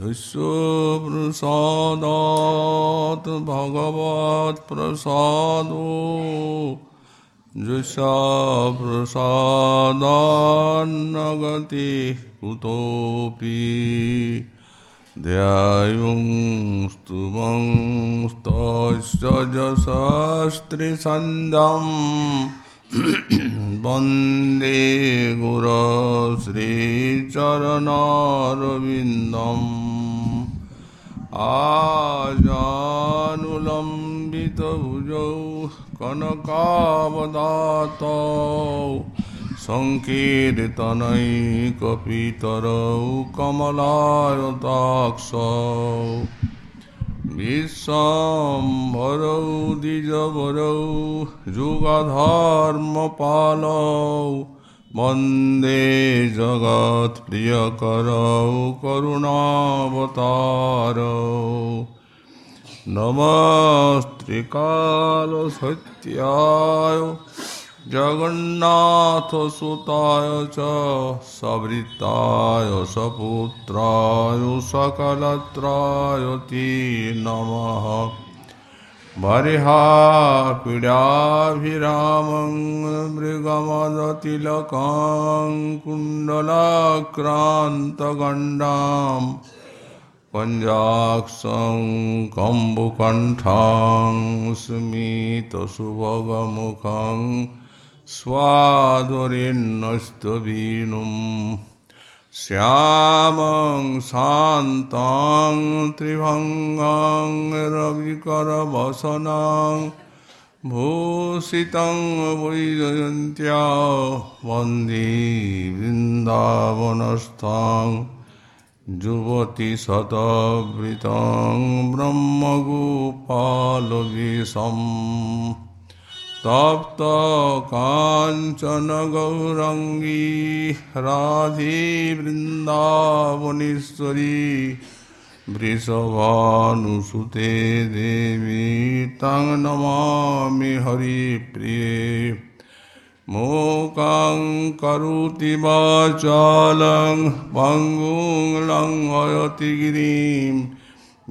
शिष्यप्रसादात् भगवत्प्रसादो जुषाप्रसादान्नगतिः कुतोऽपि ध्यायुंस्तु मंस्तस्य जशस्त्रिसन्धम् वंदे गुरु श्रीचरणारविन्दम् आजानुलम्बितभुजौ कनकावदातौ सङ्कीर्तनैकपितरौ कमलायताक्षौ विश्वम्भरौ द्विजवरौ युगधर्मपालौ वंदे जगत्प्रियकरौ करुणावतारौ। नमस्त्रिकालसत्याय जगन्नाथसुताय च सवृत्ताय सपुत्राय सकलत्राय ते नमः। बर्हाक्रीडाभिरामं मृगमदतिलकां कुण्डलाक्रान्तगण्डां पञ्जाक्षं कम्बुकण्ठां स्मितसुभगमुखं स्वादुरिन्नस्तवीनुम् श्यामं शान्तां त्रिभङ्गां रविकरवसनां भूषितं वैजयन्त्या वंदे वृन्दावनस्थां जुवतिशतवृतं ब्रह्मगोपालवेशम् तप्त काञ्चन गौरङ्गी राधे वृन्दावनेश्वरी वृषभानुसुते देवी तं नमामि हरिप्रिये। मूकं करोति वाचालं पङ्गुं लङ्घयति गिरिम्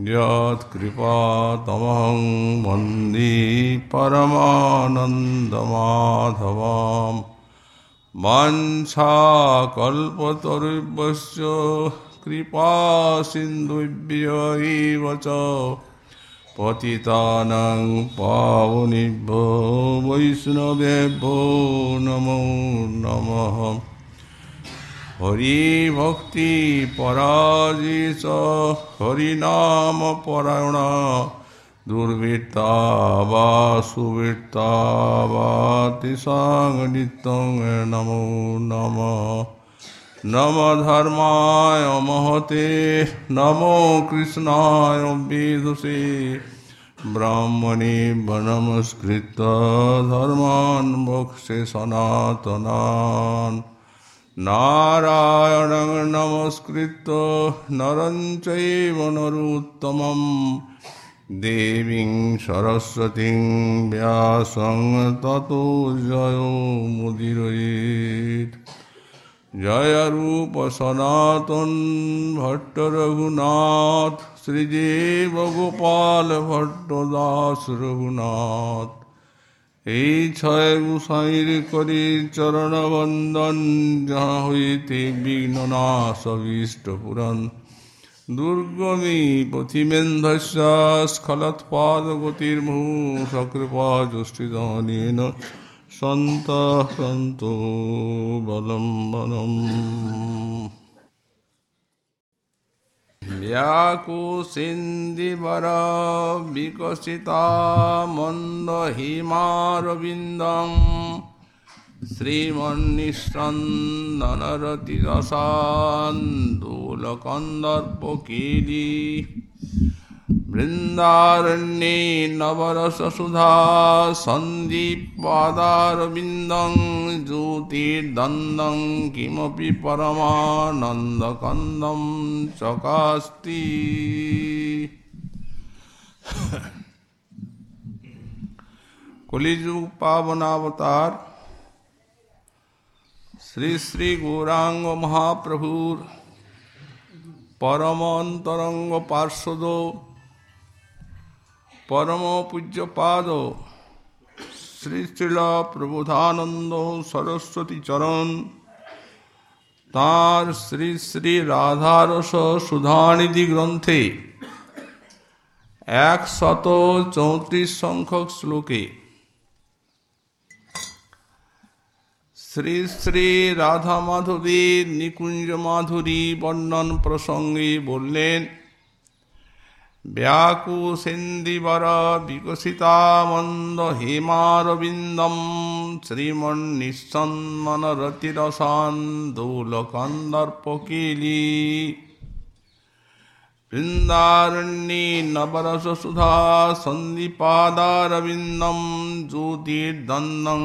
यत्कृपातमहं वंदे परमानन्दमाधवां वाञ्छाकल्पतरुभ्यश्च कृपा सिन्धुभ्य एव च पतितानां पावनेभ्यो वैष्णवेभ्यो नमो नमः। हरिभक्तिपराजित हरिनामपरायणा दुर्वृत्ता वा सुवृत्ता वा तिसां नित्यं नमो नमः नम धर्माय महते नमो कृष्णाय विदुषे ब्राह्मणे वनमस्कृत धर्मान् मोक्षे सनातनान् नारायणं नमस्कृत नरं चैव नरोत्तमं देवीं सरस्वतीं व्यासं ततो जयो मुदिरयेत्। जय रूप सनातन भट्ट रघुनाथ। এই ছয় গুসাইর করি চরণ বন্দন যাহা হইতে বিঘ্ন নাশ অভীষ্ট পুরাণ। দুর্গমী পথিমেন্ধস্য স্খলৎপাদ গতির্মুহ সকৃপা যষ্টিদানেন সন্ত সন্তু বলম বলম व्याकुसिन्दिवर विकसिता मन्दहिमारविन्दं श्रीमन्निष्ठन्दनरतिरसान्दोलकन्दर्पकीली বৃন্দারণ্যে নবরস নবরসসুধা সন্দীপাদারবিন্দং জ্যোতির্দন্দং কিমপি পরমানন্দকন্দম চকাস্তি। কলিযুগ পাবনাবতার শ্রী শ্রী গৌরাঙ্গ মহাপ্রভুর পরমন্তরঙ্গ পার্শ্বদ পরম পূজ্যপাদ শ্রী শ্রীল প্রবোধানন্দ সরস্বতী চরণ তাঁর শ্রী শ্রী রাধারস সুধানিধি গ্রন্থে একশত চৌত্রিশ সংখ্যক শ্লোকে শ্রী শ্রী রাধা মাধবীর নিকুঞ্জ মাধুরী বর্ণন প্রসঙ্গে বললেন ব্যাকু সেন্দিবর বিকশিতামন্দ হেমারবিন্দম শ্রীমন নিঃসন্মন রতিরসান্দোলকন্দর্পকেলি বৃন্দারণ্যে নবরস সুধা সন্দীপাদারবিন্দম জ্যোতির্দন্দং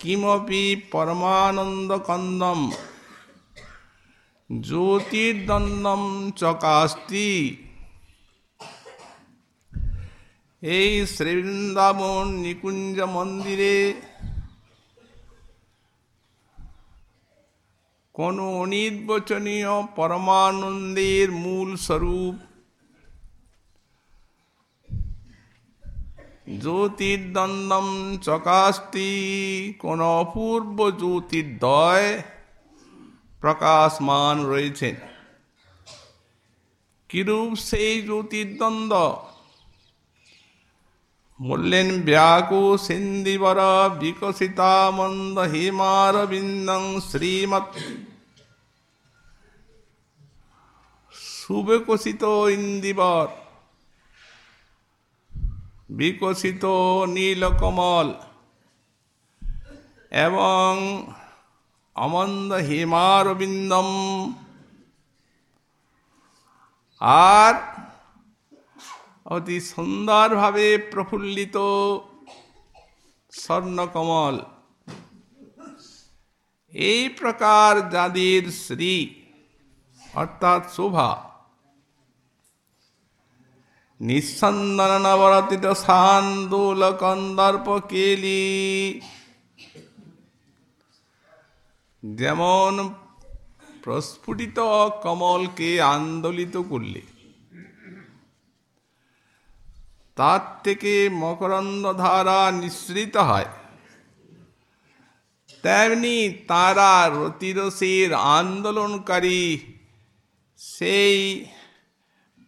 কিমপি কিমপি পরমানন্দকন্দম জ্যোতির্দন্দম চকাস্তি এই শ্রীবৃন্দাবন নিকুঞ্জ মন্দিরে কোন অনির্বচনীয় পরমানন্দের মূল স্বরূপ জ্যোতির্দন্দম চকাস্তি কোন অপূর্ব জ্যোতির্দয় প্রকাশমান রয়েছেন কিরূপ সেই জ্যোতির্দ্বন্দ্ব? বললেন ব্যাকু সিন্দিবর বিকশিতা মন্দ হিমার বিন্দং শ্রীমৎ সুবিকশিত ইন্দিবর। বিকশিত নীলকমল এবং অমন্দ হিমার বিন্দম আর অতি সুন্দরভাবে প্রফুল্লিত স্বর্ণকমল। এই প্রকার যাদের শ্রী, অর্থাৎ শোভা নিঃসন্দন নবরতিত শান্দুল কন্দর্প কেলি। যেমন প্রস্ফুটিত কমলকে আন্দোলিত করলে, তার থেকে মকরন্দ ধারা নিঃসৃত হয়, তেমনি তারা রতিরসের আন্দোলনকারী সেই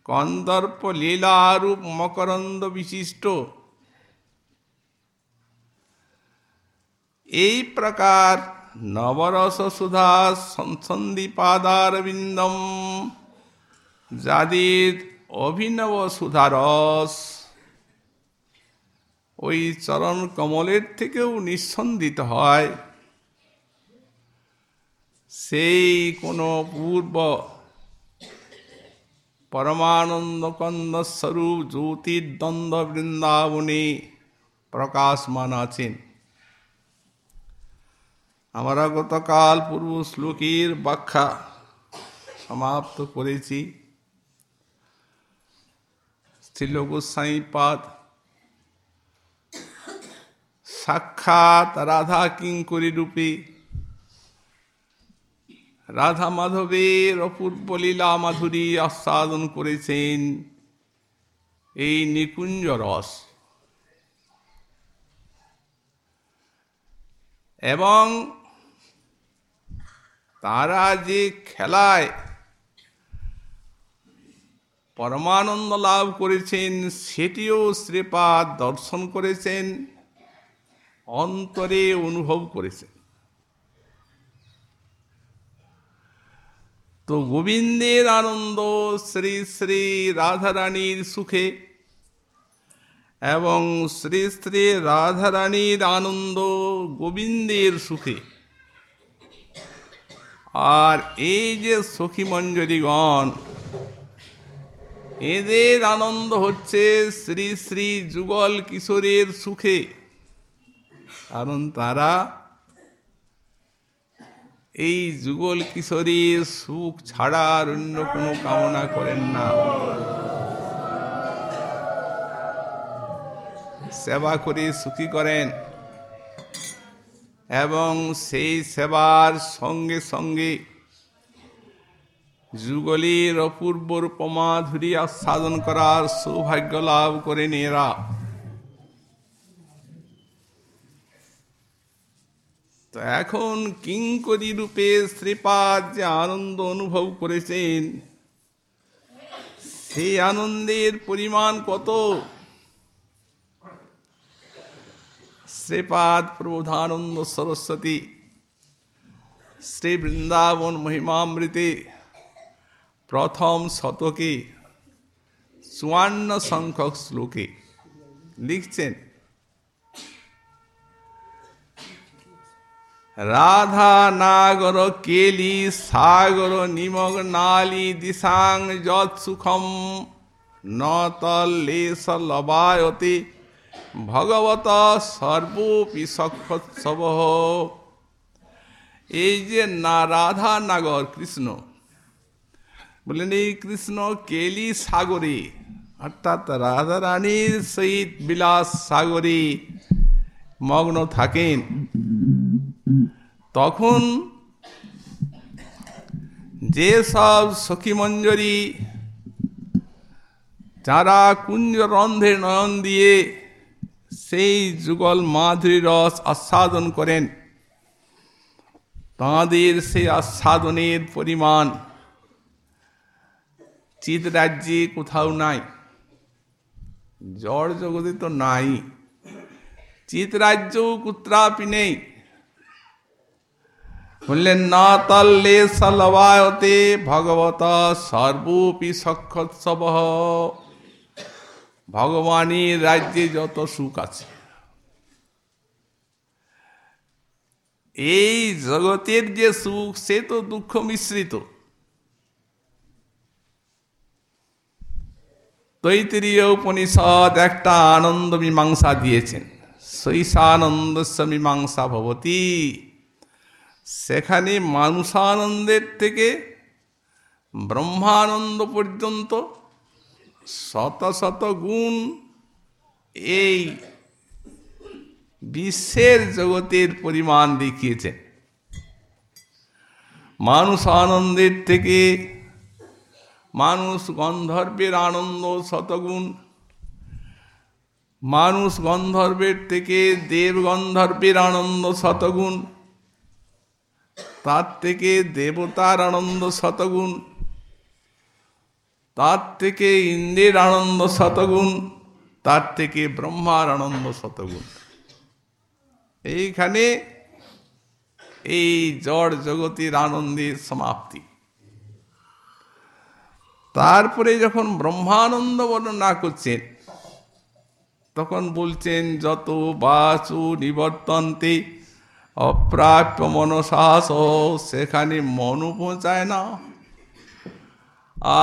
কন্দর্প লীলারূপ মকরন্দ বিশিষ্ট। এই প্রকার নবরস সুধা সন্দীপাদার বিন্দম যাদের অভিনব সুধারস ওই চরণ কমলের থেকেও নিঃসন্দিত হয়। সেই কোনো পূর্ব পরমানন্দ কন্দ স্বরূপ জ্যোতির্দ্বন্দ্ব বৃন্দাবনে প্রকাশমান আছেন আমরা গতকাল পূর্ব শ্লোকের ব্যাখ্যা সমাপ্ত করেছি স্থিল গোস্বাইপাদ সাক্ষাৎ রাধা কিঙ্করী রূপে রাধা মাধবের অপূর্ব লীলা মাধুরী আস্বাদন করেছেন এই নিকুঞ্জ রস। এবং তারা যে খেলায় পরমানন্দ লাভ করেছেন, সেটিও শ্রীপাদ দর্শন করেছেন, অন্তরে অনুভব করেছেন। তো গোবিন্দের আনন্দ, শ্রী শ্রী রাধারানীর সুখে এবং শ্রী শ্রী রাধারানীর আনন্দ, গোবিন্দের সুখে। আর এই যে সখী মঞ্জরীগণ, এদের আনন্দ হচ্ছে শ্রী শ্রী যুগল কিশোরের সুখে। কারণ তারা এই যুগল কিশোরীর সুখ ছাড়া আর অন্য কোনো কামনা করেন না। সেবা করে সুখী করেন এবং সেই সেবার সঙ্গে সঙ্গে যুগলীর অপূর্ব রূপমাধুরী আস্বাদন করার সৌভাগ্য লাভ করেন এরা। তো এখন কিঙ্করি রূপে শ্রীপাদ যে আনন্দ অনুভব করেছেন সেই আনন্দের পরিমাণ কত? শ্রীপাদ প্রবোধানন্দ সরস্বতী শ্রী বৃন্দাবন মহিমামৃতে প্রথম শতকে, চুয়ান্ন সংখ্যক শ্লোকে লিখছেন। রাধা নাগর কেলি সাগর নিমগ নালি দিশাং যৎ সুখম নতলেশ লবায়তে ভগবত সর্বোপি সক্ষোৎসব এই যে না রাধা নাগর কৃষ্ণ বললেন এই কৃষ্ণ কেলি সাগরে, অর্থাৎ রাধা রানীর সহিত বিলাস সাগরে মগ্ন থাকেন। তখন যে সব সখীমঞ্জরি যারা কুঞ্জ রন্ধে নয়ন দিয়ে সেই যুগল মাধুরী রস আস্বাদন করেন, তাঁদের সেই আস্বাদনের পরিমাণ চিত রাজ্যে কোথাও নাই, জড় জগতে তো নাই চিত রাজ্য কুত্রাপি নেই। বললেন, না তল্লে সলবায়তে ভগবত সর্বোপি সক্ষোৎসব ভগবানের রাজ্যে যত সুখ আছে। এই জগতের যে সুখ, সে তো দুঃখ মিশ্রিত। তৈতরীয় উপনিষদ একটা আনন্দ মীমাংসা দিয়েছেন। শৈশানন্দ মীমাংসা ভবতী। সেখানে মানুষানন্দের থেকে ব্রহ্মানন্দ পর্যন্ত শত শত গুণ এই বিশ্বের জগতের পরিমাণ দেখিয়েছেন মানুষ আনন্দের থেকে মানুষ গন্ধর্বের আনন্দ শতগুণ। মানুষ গন্ধর্বের থেকে দেব গন্ধর্বের আনন্দ শতগুণ। তার থেকে দেবতার আনন্দ শতগুণ। তার থেকে ইন্দ্রের আনন্দ শতগুণ, তার থেকে ব্রহ্মার আনন্দ শতগুণ। এইখানে এই জড় জগতের আনন্দের সমাপ্তি। তারপরে যখন ব্রহ্মানন্দ বর্ণনা করছেন, তখন বলছেন, যত বাচু নিবর্তন্তে অপ্রাপ্য মনসাহস সেখানে মনও পৌঁছায় না,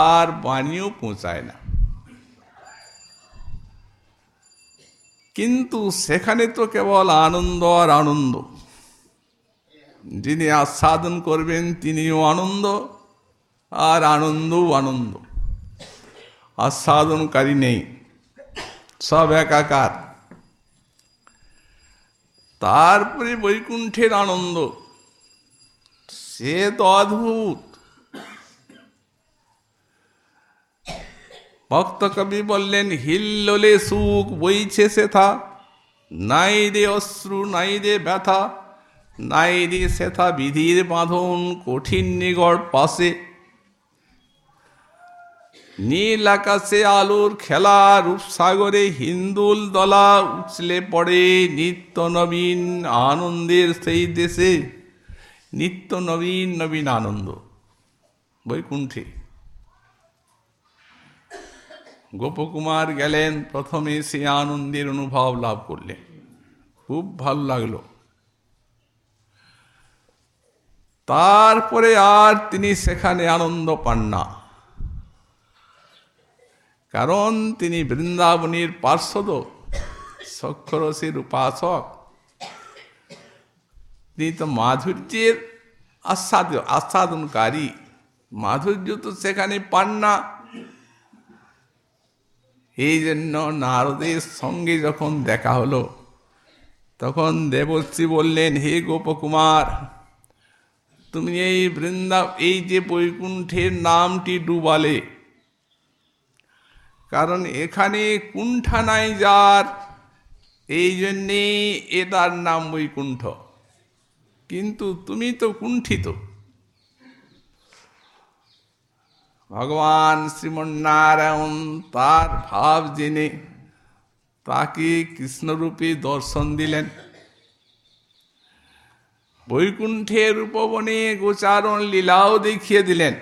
আর বাণীও পৌঁছায় না। কিন্তু সেখানে তো কেবল আনন্দ আর আনন্দ। যিনি আস্বাদন করবেন, তিনিও আনন্দ, আর আনন্দও আনন্দ। আস্বাদনকারী নেই, সব একাকার। তারপরে বৈকুণ্ঠের আনন্দ। সে তো অদ্ভুত। ভক্ত কবি বললেন, হিল্লোলে সুখ বইছে সেথা। নাই রে অশ্রু, নাই রে ব্যথা। নাই রে সেথা বিধির বাঁধন কঠিন নিগড় পাশে। নীল আকাশে আলোর খেলা, রূপসাগরে হিন্দুল দলা উছলে পড়ে নিত্য নবীন আনন্দের সেই দেশে। নিত্য নবীন নবীন আনন্দ। বৈকুণ্ঠে। গোপকুমার গেলেন, প্রথমে সে আনন্দের অনুভব লাভ করলেন। খুব ভালো লাগল। তারপরে আর তিনি সেখানে আনন্দ পান না। কারণ তিনি বৃন্দাবনের পার্শ্বদ সক্ষরসের উপাসক তিনি তো মাধুর্যের আস্বাদ, আস্বাদনকারী। মাধুর্য তো সেখানে পান না। এই জন্য নারদের সঙ্গে যখন দেখা হলো, তখন দেবশ্রী বললেন, হে গোপকুমার, তুমি এই বৃন্দা, এই যে বৈকুণ্ঠের নামটি ডুবালে কারণ এখানে কুণ্ঠা নাই যার। এই জন্যে এ তার নাম বৈকুণ্ঠ। কিন্তু তুমি তো কুণ্ঠিত। ভগবান শ্রীমন্নারায়ণ তার ভাব জেনে তাকে কৃষ্ণরূপে দর্শন দিলেন। বৈকুণ্ঠের উপবনে গোচারণ লীলাও দেখিয়ে দিলেন।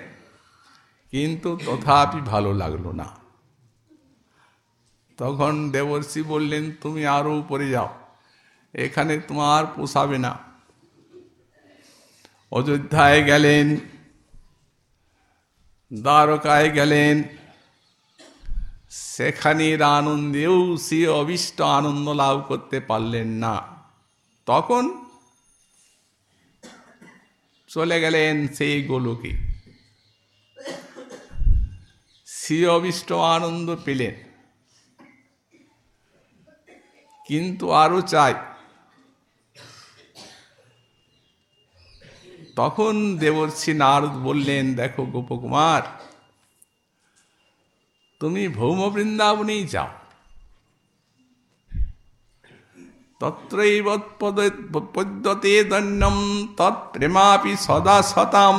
কিন্তু তথাপি ভালো লাগল না। তখন দেবর্ষি বললেন, তুমি আরও উপরে যাও, এখানে তোমার পোষাবে না। অযোধ্যায় গেলেন, দ্বারকায় গেলেন, সেখানের আনন্দেও সে অবিষ্ট আনন্দ লাভ করতে পারলেন না। তখন চলে গেলেন সেই গোলকে। সে অবিষ্ট আনন্দ পেলেন। কিন্তু আরও চাই। তখন দেবর্ষী নারদ বললেন, দেখো গোপকুমার তুমি ভৌম বৃন্দাবনেই যাও। তত্রৈব পদ্যতে দন্যম তৎপ্রেমাপি সদা সতাম।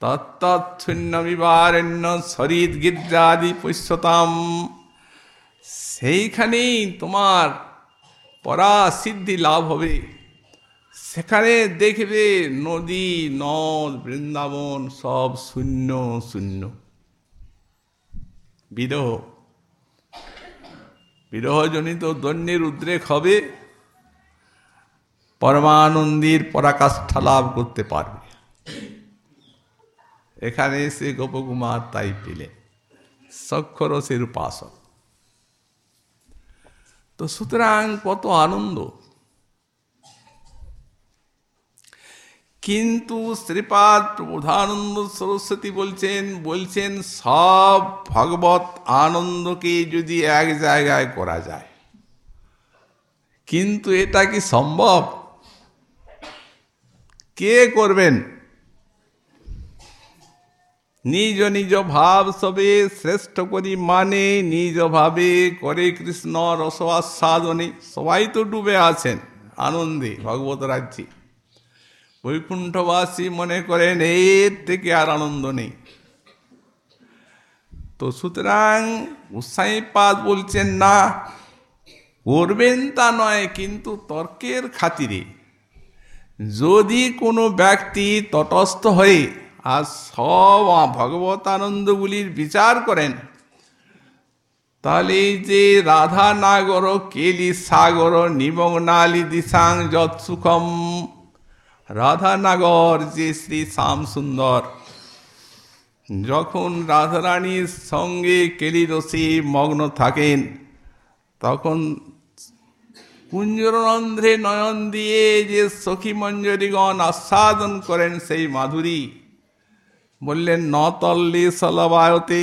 তত্তৎশূন্যবিবারণ্য শরীর গির্জাদি পশ্যতাম। সেইখানেই তোমার পরা সিদ্ধি লাভ হবে। সেখানে দেখবে নদী, নদ, বৃন্দাবন সব শূন্য শূন্য। বিরহ। বিরহজনিত দৈন্যের উদ্রেক হবে। পরমানন্দের পরাকাষ্ঠা লাভ করতে পারবে। এখানে এসে গোপকুমার তাই পেলেন। সক্ষরসের উপাসক তো সুতরাং কত আনন্দ। কিন্তু শ্রীপাদ প্রবোধানন্দ সরস্বতী বলছেন বলছেন, সব ভগবত আনন্দকে যদি এক জায়গায় করা যায়, কিন্তু এটা কি সম্ভব? কে করবেন? নিজ নিজ ভাব সবে শ্রেষ্ঠ করি মানে নিজ ভাবে করে কৃষ্ণ রস আস্বাদনে সবাই তো ডুবে আছেন, আনন্দে, ভগবত রাজ্যে। বৈকুণ্ঠবাসী মনে করেন, এর থেকে আর আনন্দ নেই। তো সুতরাং উৎসাহীপাদ বলছেন, না, করবেন তা নয়, কিন্তু তর্কের খাতিরে। যদি কোনো ব্যক্তি তটস্থ হয়ে আর সব ভগবত আনন্দগুলির বিচার করেন। তাহলে যে রাধা নাগর কেলি সাগর নিমগ্নালি দিশাং যৎ সুখম। রাধানগর যে শ্রী শ্যাম সুন্দর। যখন রাধারানীর সঙ্গে কেলি কেলিরসি মগ্ন থাকেন, তখন কুঞ্জরন্ধ্রে নয়ন দিয়ে যে সখী মঞ্জরীগণ আস্বাদন করেন সেই মাধুরী। বললেন নতল্লি সলবায়তে।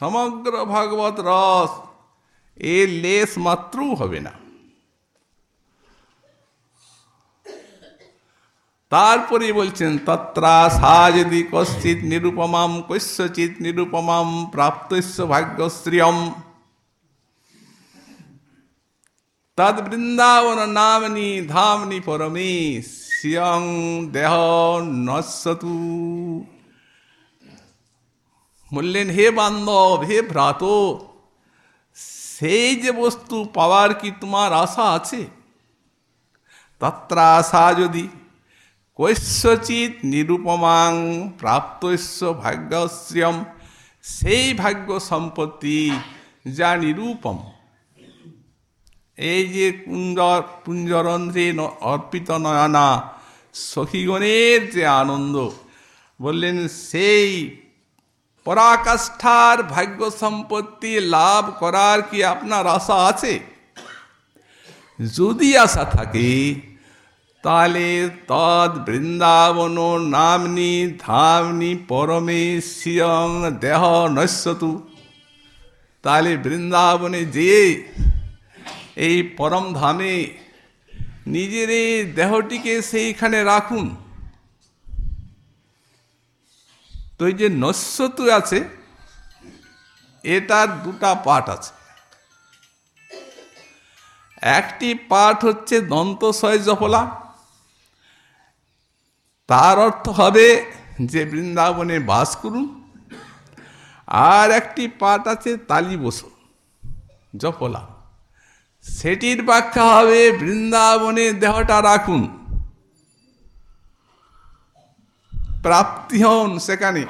সমগ্র ভাগবত রস এ লেশ মাত্রও হবে না। তারপরে বলছেন, তত্রা সা যদি কশ্চিৎ নিরুপমাম, কস্যচিৎ নিরুপমাম, প্রাপ্তস্য ভাগ্যশ্রিয়ম। তদ বৃন্দাবন নামনি ধামনি পরমে শ্রিয়ং দেহ নশ্বতু বললেন হে বান্ধব হে ভ্রাত সেই যে বস্তু পাওয়ার কি তোমার আশা আছে তত্রা আশা যদি কৈশ্যচিত নিরুপমাং প্রাপ্তস্য ভাগ্যশ্রিয়ম সেই ভাগ্য সম্পত্তি যা নিরূপম এই যে কুঞ্জর পুঞ্জরন্ধ্রে অর্পিত নয়না, সখীগণের যে আনন্দ। বললেন, সেই পরাকাষ্ঠার ভাগ্য সম্পত্তি লাভ করার কি আপনার আশা আছে? যদি আশা থাকে, তাহলে তদ বৃন্দাবন নামনি ধামনি পরমে শিয়ং দেহ নশ্যতু। তাহলে বৃন্দাবনে যে এই পরম ধামে নিজের এই দেহটিকে সেইখানে রাখুন। তো এই যে নস্যতু আছে, এটার দুটা পাঠ আছে। একটি পাঠ হচ্ছে দন্তশয় জফলা তার অর্থ হবে যে বৃন্দাবনে বাস করুন। আর একটি পাঠ আছে তালি বসু জফলা সেটির ব্যাখ্যা হবে বৃন্দাবনে দেহটা রাখুন। প্রাপ্তি হন সেখানে।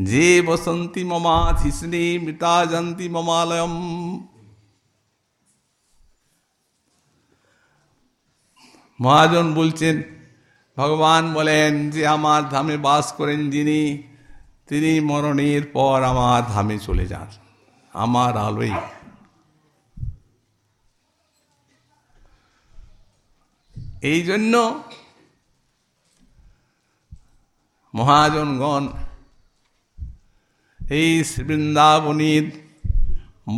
যে বসন্তি মমা থিসনি মৃতা জন্তি মমালয়ম। মহাজন বলছেন, ভগবান বলেন যে আমার ধামে বাস করেন যিনি, তিনি মরণের পর আমার ধামে চলে যান। আমার আলোই এই জন্য মহাজনগণ, এই বৃন্দাবনীর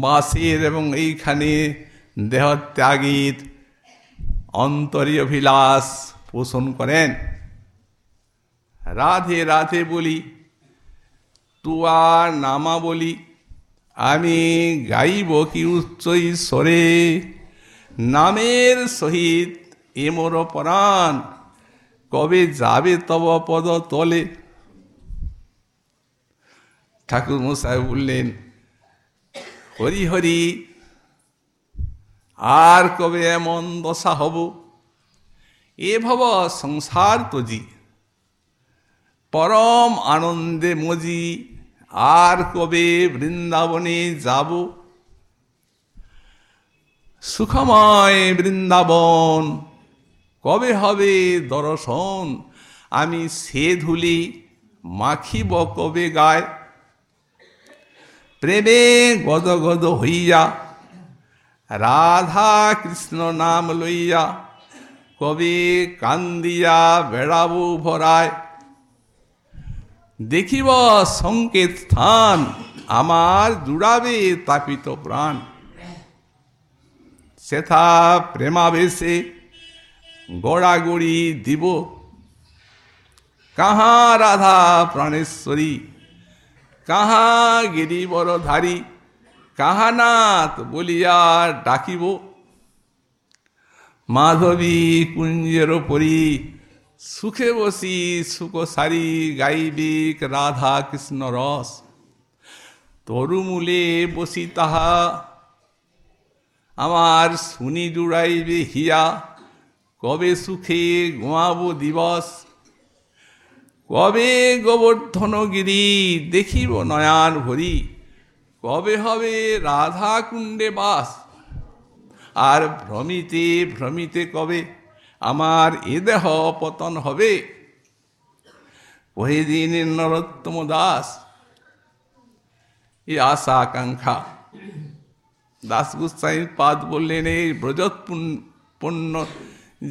বাসের এবং এইখানে দেহত্যাগীর অন্তরীয়ভিলাষ পোষণ করেন। রাধে রাধে বলি তুয়া নামা বলি আমি গাইব কি উচ্চ ঈশ্বরে নামের সহিত এমর পরাণ, কবে যাবে তব পদ তলে। ঠাকুর মশাই বললেন, হরি হরি, আর কবে এমন দশা হব? এ ভব সংসার তজি পরম আনন্দে মজি আর কবে বৃন্দাবনে যাব? সুখময় বৃন্দাবন, কবে হবে দর্শন? আমি সে ধুলি মাখিব কবে গায়? প্রেমে গদ গদ হইয়া, রাধা কৃষ্ণ নাম লইয়া, কবে কান্দিয়া বেড়াবো ভরায়? দেখিব সংকেত স্থান, আমার জুড়াবে তাপিত প্রাণ। সেথা প্রেমাবেশে গড়াগড়ি দিব। কাহা রাধা প্রাণেশ্বরী, কাহা গিরিবরধারী কাহানাথ বলিয়া ডাকিব। মাধবী কুঞ্জের পরি সুখে বসি সুখ সারি গাইবিক, রাধা কৃষ্ণ রস। তরুমূলে বসি তাহা, আমার শুনি জুড়াইবে হিয়া। কবে সুখে গোয়াবো দিবস? কবে গোবর্ধনগিরি দেখিব নয়ান ভরি কবে হবে রাধা কুণ্ডে বাস? আর ভ্রমিতে ভ্রমিতে কবে আমার এ দেহ পতন হবে। ওই দিন নরোত্তম দাস, এই আশা আকাঙ্ক্ষা। দাস পাদ বললেন, এই ব্রজত পণ্য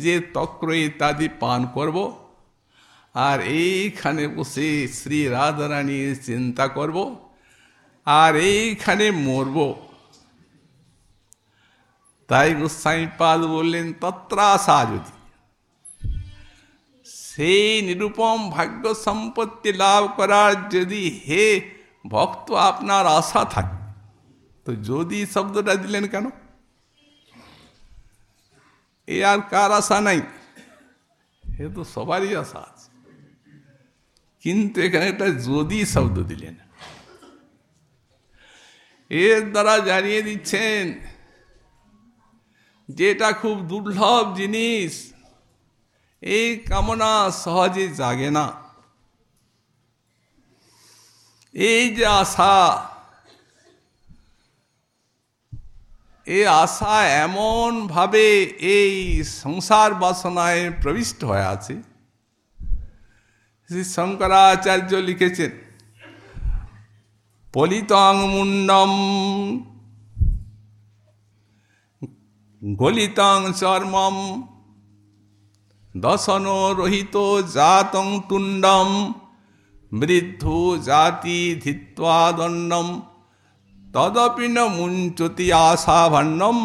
যে তক্র ইত্যাদি পান করব, আর এইখানে বসে শ্রী রাধারানীর চিন্তা করব, আর এইখানে মরব। তাই গোস্বাই পাদ বললেন, তত্রাশা যদি সেই নিরুপম ভাগ্য সম্পত্তি লাভ করার যদি হে ভক্ত আপনার আশা থাকে, তো যদি শব্দটা দিলেন কেন? এ আর কার আশা নাই? এ তো সবারই আশা আছে। কিন্তু এখানে একটা যদি শব্দ দিলেন। এর দ্বারা জানিয়ে দিচ্ছেন, যেটা খুব দুর্লভ জিনিস এই কামনা সহজে জাগে না। এই যে আশা, এই আশা এমন ভাবে এই সংসার বাসনায় প্রবিষ্ট হয়ে আছে। শ্রী শঙ্করাচার্য লিখেছেন, পলিতং মুন্ডম গলিতং চর্মম দশন রহিত জাতং তুণ্ডম বৃদ্ধ জাতি ধিত্বা দণ্ডম, তদপি ন মুঞ্চতি আশা ভাণ্ডম।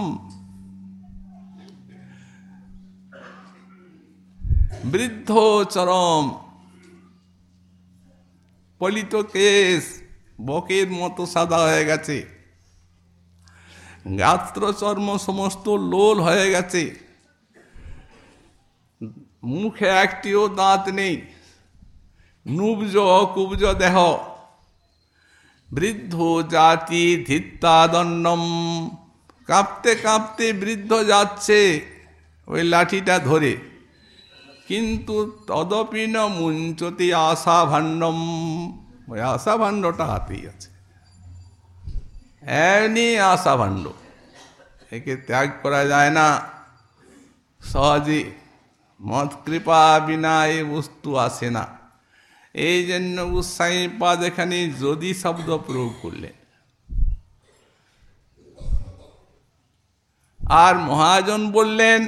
বৃদ্ধ চরম, পলিত কেশ বকের মতো সাদা হয়ে গেছে। গাত্র চর্ম সমস্ত লোল হয়ে গেছে। মুখে একটিও দাঁত নেই। নুবজ কুবজ দেহ। বৃদ্ধ জাতি ধিত্তাদণ্ডম কাঁপতে কাঁপতে বৃদ্ধ যাচ্ছে ওই লাঠিটা ধরে। কিন্তু তদপিন মুঞ্চতি আশা ভাণ্ডম ওই আশা ভাণ্ডটা হাতেই আছে। এমনি আশা ভাণ্ড একে ত্যাগ করা যায় না। সহজে মত কৃপা বিনা এ বস্তু আসে না। এই জন্য উৎসাহী পাদ এখানে যদি শব্দ প্রয়োগ করলেন। আর মহাজন বললেন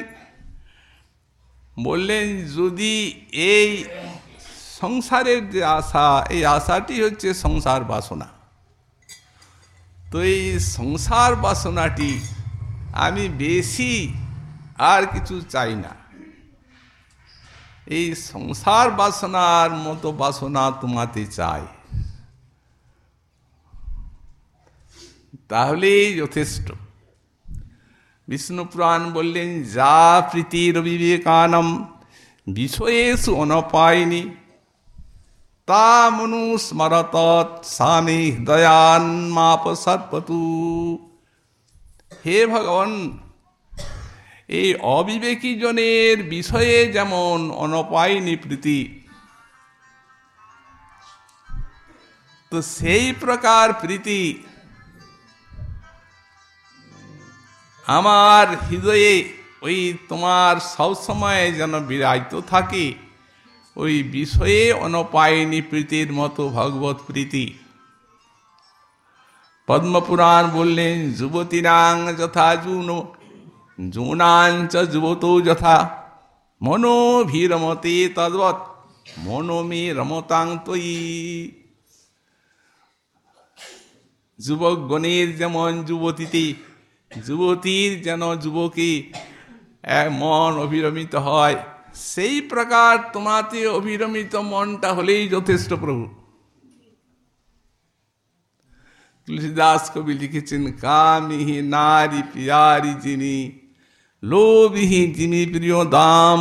বললেন যদি এই সংসারের যে আশা, এই আশাটি হচ্ছে সংসার বাসনা। তো এই সংসার বাসনাটি আমি বেশি আর কিছু চাই না। এই সংসার বাসনার মতো বাসনা তোমাতে চাই। তাহলেই যথেষ্ট। বিষ্ণু পুরাণ বললেন, যা প্রীতির বিবেকানম বিষয়েষু অনপায়নি, তা মনুস্মরত স্বামী দয়ান মাপ সর্পতু হে ভগবান এই অবিবেকী জনের বিষয়ে যেমন অনপায়নি প্রীতি, তো সেই প্রকার প্রীতি আমার হৃদয়ে ওই তোমার সবসময় যেন বিরাজিত থাকে, ওই বিষয়ে অনপায়নী প্রীতির মতো ভগবত প্রীতি। পদ্মপুরাণ বললেন যুবতীরাং যথা জুন জুনাঞ্চ যুবত যথা। মনোভীরমতে তদ্বৎ মনোমে রমতাং তয়ী। যুবকগণের যেমন যুবতীতে, যুবতীর যেন যুবকী মন অভিরমিত হয়। সেই প্রকার তোমাতে অভিরমিত মনটা হলেই যথেষ্ট প্রভু। তুলসীদাস কবি লিখেছেন কামিহি নারী প্রিয়ারি যিনি লোভিহি যিনি প্রিয় দাম,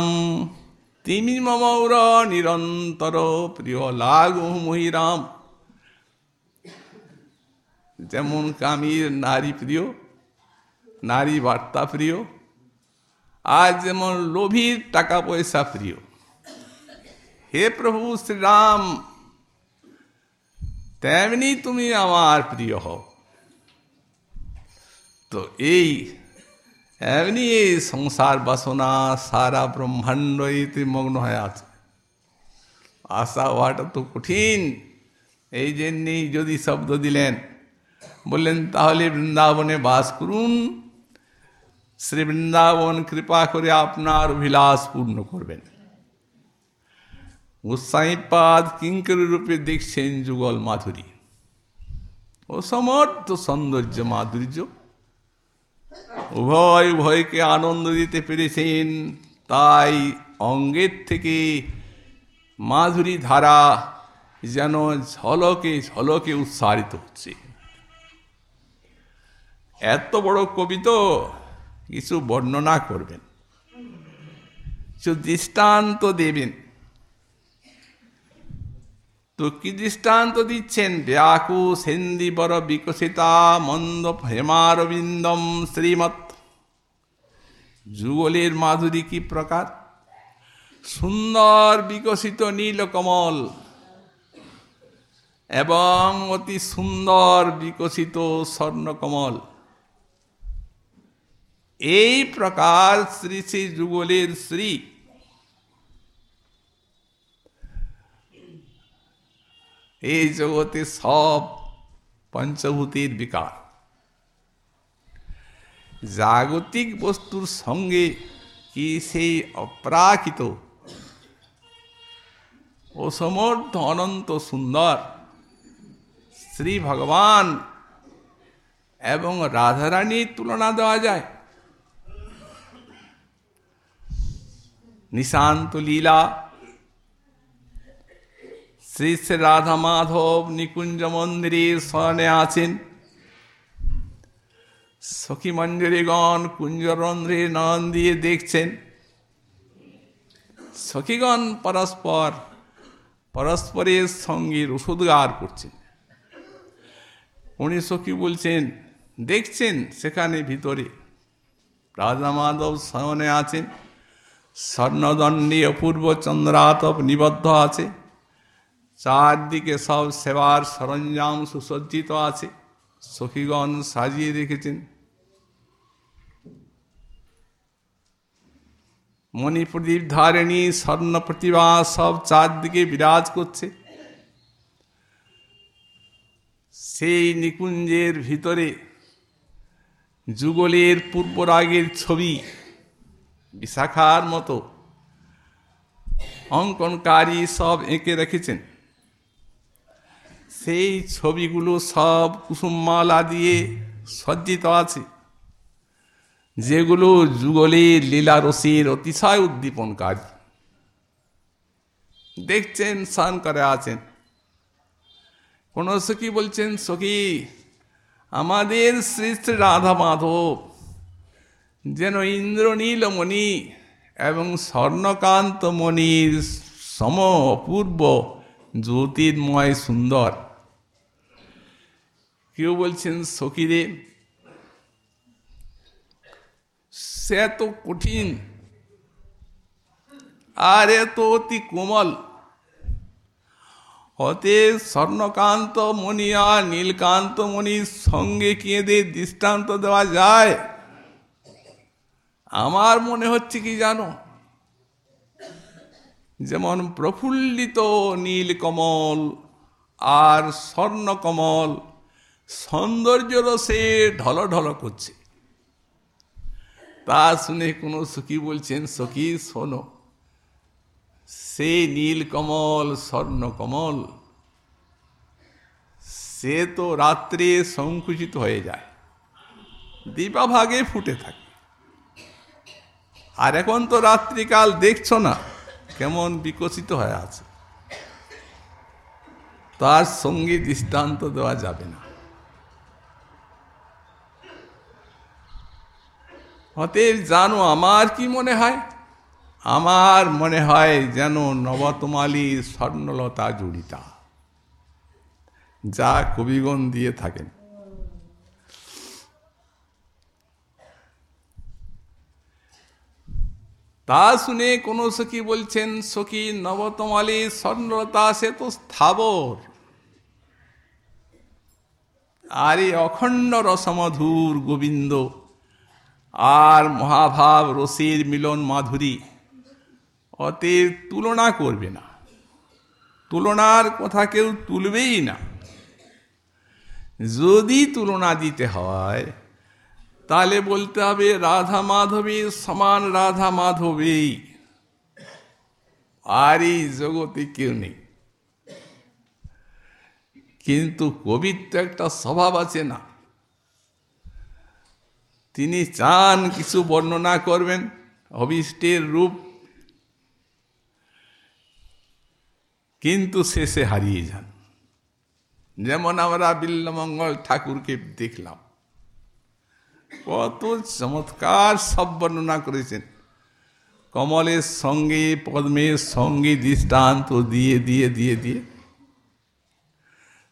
তিনি মমৌর নিরন্তর প্রিয় লাগু মহিরাম। যেমন কামির নারী প্রিয়, নারী বার্তা প্রিয়, আর যেমন লোভীর টাকা পয়সা প্রিয়। হে প্রভু শ্রীরাম, তেমনি তুমি আমার প্রিয় হও। তো এই এমনি এই সংসার বাসনা, সারা ব্রহ্মাণ্ড এতে মগ্ন হয়ে আছে। আশা হওয়াটা তো কঠিন। এই জন্যেই যদি শব্দ দিলেন, বললেন, তাহলে বৃন্দাবনে বাস করুন। শ্রী বৃন্দাবন কৃপা করে আপনার অভিলাষ পূর্ণ করবেন। গোস্বাইপাদ কিঙ্কর রূপে দেখছেন যুগল মাধুরী। ও সমর্থ সৌন্দর্য মাধুর্য উভয় উভয়কে আনন্দ দিতে পেরেছেন। তাই অঙ্গের থেকে মাধুরী ধারা যেন ঝলকে ঝলকে উৎসারিত হচ্ছে। এত বড় কবি তো কিছু বর্ণনা করবেন। কিছু দৃষ্টান্ত দেবেন। তো কি দৃষ্টান্ত দিচ্ছেন ব্যাকু সেন্দিবর বিকশিতা মন্দ হেমারবিন্দম শ্রীমৎ। যুগলের মাধুরী কি প্রকার? সুন্দর বিকশিত নীলকমল। এবং অতি সুন্দর বিকশিত স্বর্ণকমল। এই প্রকার শ্রী শ্রী যুগলের শ্রী এই জগতে সব পঞ্চভূতির বিকার জাগতিক বস্তুর সঙ্গে কি সেই অপ্রাকৃত ও সমর্থ অনন্ত সুন্দর শ্রী ভগবান এবং রাধারানীর তুলনা দেওয়া যায় নিশান্ত লীলা শ্রী শ্রী রাধা মাধব নিকুঞ্জ মন্দিরের স্মরণে আছেন। সখী মঞ্জুরিগণ কুঞ্জরন্ধ্রে নয়ন দিয়ে দেখছেন। সখীগণ পরস্পর, পরস্পরের সঙ্গে রসোদ্গার করছেন। উনি সখী বলছেন, দেখছেন সেখানে ভিতরে? রাজা মাধব শয়নে আছেন। স্বর্ণদণ্ডী অপূর্ব চন্দ্রাতপ নিবদ্ধ আছে। চারদিকে সব সেবার সরঞ্জাম সুসজ্জিত আছে। সখীগণ সাজিয়ে রেখেছেন। মণিপ্রদীপ ধারিণী স্বর্ণ প্রতিভা সব চারদিকে বিরাজ করছে। সেই নিকুঞ্জের ভিতরে যুগলের পূর্বরাগের ছবি, বিশাখার মতো অঙ্কনকারী সব এঁকে রেখেছেন। সেই ছবিগুলো সব কুসুমমালা দিয়ে সজ্জিত আছে। যেগুলো যুগলের লীলা রসির অতিশয় উদ্দীপনকারী দেখছেন, স্নান করে আছেন। কোন সখী বলছেন, সখী, আমাদের শ্রী রাধা মাধব, যেন ইন্দ্রনীলমণি এবং স্বর্ণকান্ত মণির সম অপূর্ব জ্যোতির্ময় সুন্দর কেউ বলছেন সখীরে? সে এত কঠিন। আর এত অতি কোমল। হতে স্বর্ণকান্ত মণি আর নীলকান্ত মণির সঙ্গে কেঁদে দৃষ্টান্ত দেওয়া যায়। আমার মনে হচ্ছে কি জানো? যেমন প্রফুল্লিত নীলকমল আর স্বর্ণকমল সৌন্দর্য রসে ঢল ঢল করছে। তা শুনে কোনো সখী বলছেন, সখী, শোনো, সে নীলকমল, স্বর্ণকমল, সে তো রাত্রে সংকুচিত হয়ে যায়, দীপাভাগে ফুটে থাকে। আর এখন তো রাত্রিকাল, দেখছ না কেমন বিকশিত হয়ে আছে। তার সঙ্গে দৃষ্টান্ত দেওয়া যাবে না। অতএব জানো, আমার কি মনে হয়? আমার মনে হয় যেন নবতমালী স্বর্ণলতা জড়িতা। যা কবিগণ দিয়ে থাকেন। তা শুনে কোন সখী বলছেন, সখী, নবতমালী স্বর্ণলতা সে তো স্থাবর। আর অখণ্ড রসমধুর গোবিন্দ আর মহাভাব রসির মিলন মাধুরী অতএব তুলনা করবে না। তুলনার কথা কেউ তুলবেই না। যদি তুলনা দিতে হয়, তাহলে বলতে হবে রাধা মাধবীর সমান রাধা মাধবী আর এই জগতে কেউ নেই। কিন্তু কবির তো একটা স্বভাব আছে না। তিনি চান কিছু বর্ণনা করবেন, অভিষ্টের রূপ। কিন্তু শেষে হারিয়ে যান। যেমন আমরা বিল্লমঙ্গল ঠাকুরকে দেখলাম। কত চমৎকার সব বর্ণনা করেছেন। কমলের সঙ্গে, পদ্মের সঙ্গে দৃষ্টান্ত দিয়ে দিয়ে দিয়ে দিয়ে।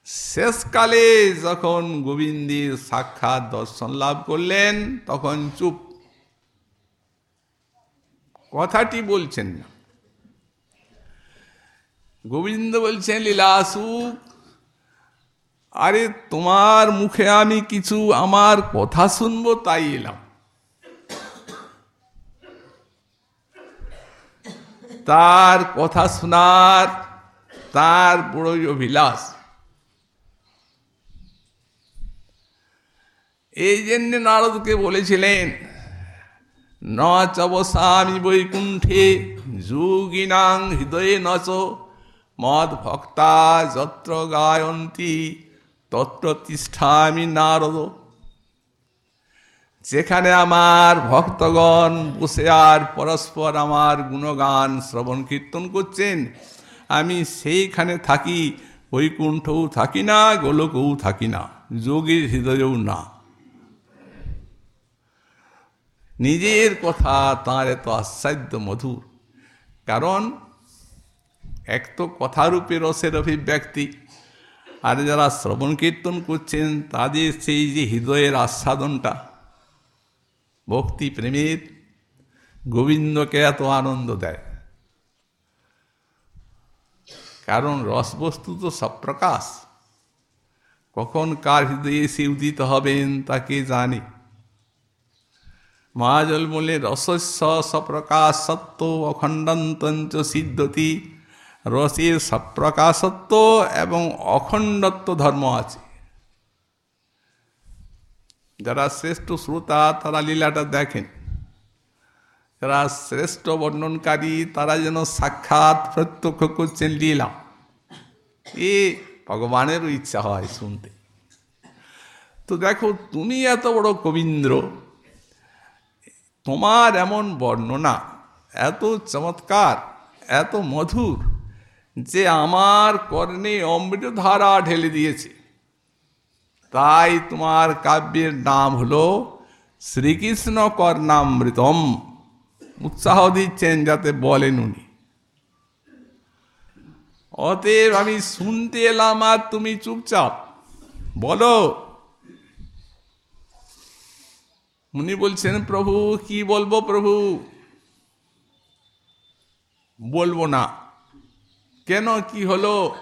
শেষকালে যখন গোবিন্দের সাক্ষাৎ দর্শন লাভ করলেন, তখন চুপ। কথাটি বলছেন না। গোবিন্দ বলছেন লীলাসুক আরে, তোমার মুখে আমি কিছু আমার কথা শুনব, তাই এলাম। তার কথা শোনার, তার বড়ই অভিলাষ। এই জন্য নারদকে বলেছিলেন ন চবসামি বৈকুণ্ঠে, যুগিনাং হৃদয়ে নচ মদ ভক্তা যত্র গায়ন্তী, তত্র তিষ্ঠামি নারদ। যেখানে আমার ভক্তগণ বসে আর পরস্পর আমার গুণগান শ্রবণ কীর্তন করছেন, আমি সেইখানে থাকি, বৈকুণ্ঠও থাকি না, গোলকও থাকি না, যোগীর হৃদয়েও না। নিজের কথা তাঁর এত আশ্চর্য মধুর। কারণ এক তো কথারূপে রসের অভিব্যক্তি, আর যারা শ্রবণ কীর্তন করছেন তাদের সেই যে হৃদয়ের আস্বাদনটা ভক্তি প্রেমের গোবিন্দকে এত আনন্দ দেয়। কারণ রসবস্তু তো সপ্রকাশ কখন কার হৃদয়ে সে উদিত হবেন তাকে জানে? মহাজল বলে রসস্য সপ্রকাশ সত্য অখণ্ডন্তঞ্চ সিদ্ধতি রসের সপ্রকাশত্ব এবং অখণ্ডত্ব ধর্ম আছে। যারা শ্রেষ্ঠ শ্রোতা, তারা লীলাটা দেখেন। যারা শ্রেষ্ঠ বর্ণনকারী, তারা যেন সাক্ষাৎ প্রত্যক্ষ করছেন লীলা। এ ভগবানেরও ইচ্ছা হয় শুনতে। তো দেখো, তুমি এত বড় কবীন্দ্র তোমার এমন বর্ণনা এত চমৎকার, এত মধুর, যে আমার কর্ণে অমৃতধারা ঢেলে দিয়েছে। তাই তোমার কাব্যের নাম হলো শ্রীকৃষ্ণ কর্ণামৃতম। উৎসাহ দিচ্ছেন যাতে বলেন উনি। অতএব আমি শুনতে এলাম আর তুমি চুপচাপ। বলো। উনি বলছেন, প্রভু, কি বলব প্রভু? বলব না। কেন? কি হলো?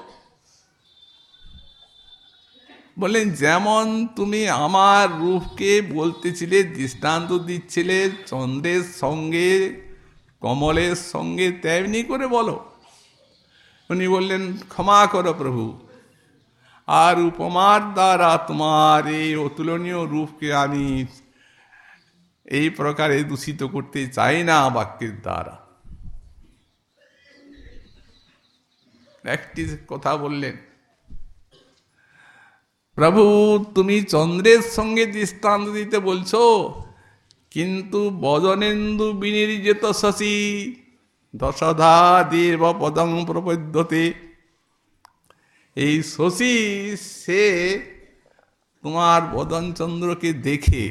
বললেন যেমন তুমি আমার রূপকে বলতেছিলে, দৃষ্টান্ত দিচ্ছিলে, চন্দ্রের সঙ্গে, কমলের সঙ্গে, তেমনি করে বলো। উনি বললেন, ক্ষমা করো প্রভু। আর উপমার দ্বারা তোমার এই অতুলনীয় রূপকে আমি এই প্রকারে দূষিত করতে চাই না বাক্যের দ্বারা। একটি কথা বললেন, প্রভু, তুমি চন্দ্রের সঙ্গে দৃষ্টান্ত দিতে বলছো, কিন্তু বদনেন্দু বিনির্জিত শশী দশধা দেব পদং প্রপদ্যতে। এই শশী, সে তোমার বদন চন্দ্রকে দেখে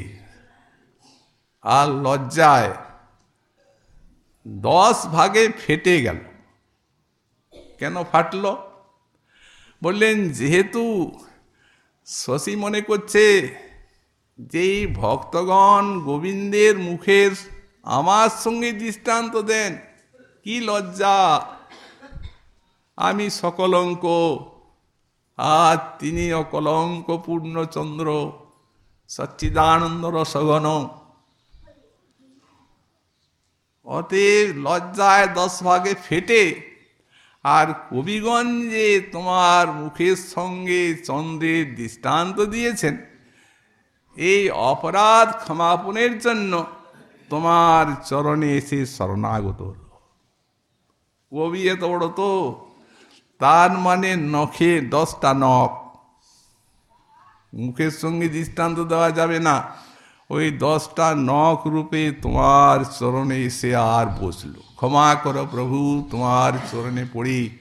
আর লজ্জায় দশ ভাগে ফেটে গেল। কেন ফাটল? বললেন, যেহেতু শশী মনে করছে যেই ভক্তগণ গোবিন্দের মুখের আমার সঙ্গে দৃষ্টান্ত দেন, কি লজ্জা! আমি সকলঙ্ক, আর তিনি অকলঙ্ক পূর্ণচন্দ্র সচ্চিদানন্দ রসগণ। অতএব লজ্জায় দশ ভাগে ফেটে। আর কবিগঞ্জে তোমার মুখের সঙ্গে চন্দ্রের দৃষ্টান্ত দিয়েছেন। এই অপরাধ ক্ষমাপনের জন্য তোমার চরণে এসে শরণাগত কবি এত বড় তো, তার মানে নখে দশটা নখ। মুখের সঙ্গে দৃষ্টান্ত দেওয়া যাবে না। ওই দশটা নখ রূপে তোমার চরণে এসে আর বসল। ক্ষমা কর প্রভু, তোমার চরণে পড়ি।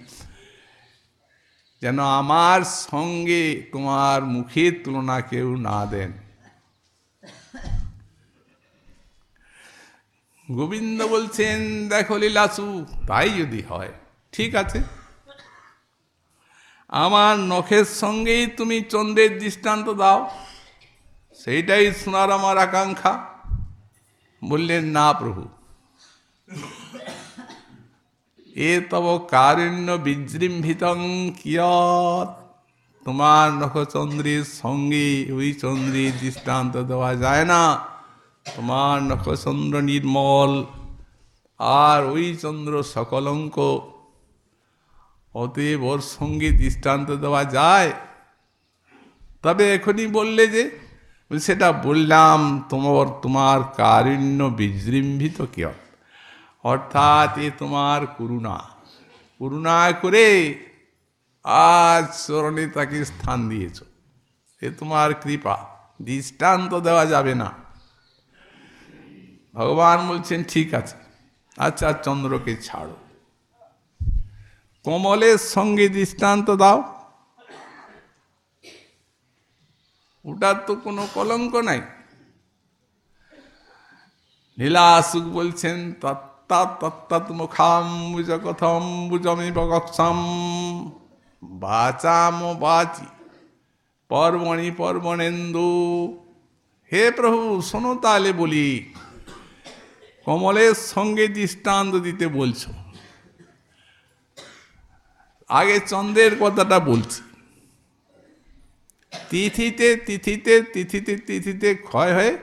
যেন আমার সঙ্গে তোমার মুখের তুলনা কেউ না দেন। গোবিন্দ বলছেন, দেখো লীলাসু, তাই যদি হয়, ঠিক আছে। আমার নখের সঙ্গেই তুমি চন্দ্রের দৃষ্টান্ত দাও। সেইটাই শোনার আমার আকাঙ্ক্ষা। বললেন, না প্রভু। এ তব কারণ্য বিজৃম্ভিতং তোমার নখচন্দ্রের সঙ্গে ওই চন্দ্রের দৃষ্টান্ত দেওয়া যায় না। তোমার নখচন্দ্র নির্মল, আর ওই চন্দ্র সকলঙ্ক। অতএব ওর সঙ্গে দৃষ্টান্ত দেওয়া যায়। তবে এখনই বললে যে সেটা বললাম, তোমার তোমার কারুণ্য বিজৃম্ভিত কেয় অর্থাৎ এ তোমার করুণা। করুণা করে আজ চরণে তাকে স্থান দিয়েছ। এ তোমার কৃপা। দৃষ্টান্ত দেওয়া যাবে না। ভগবান বলছেন, ঠিক আছে। আচ্ছা চন্দ্রকে ছাড়ো। কমলের সঙ্গে দৃষ্টান্ত দাও। ওটার তো কোনো কলঙ্ক নাই। নীলাসুক বলছেন, তত্তা তত্তাৎ মুখাম বুজ কথম বুজমি বকসাম বাচাম বাচি, পর্বণি পর্বণেন্দু। হে প্রভু, শোনো তাহলে বলি, কমলের সঙ্গে দৃষ্টান্ত দিতে বলছো। আগে চন্দ্রের কথাটা বলছি। তিথিতে তিথিতে তিথিতে তিথিতে ক্ষয় হয়ে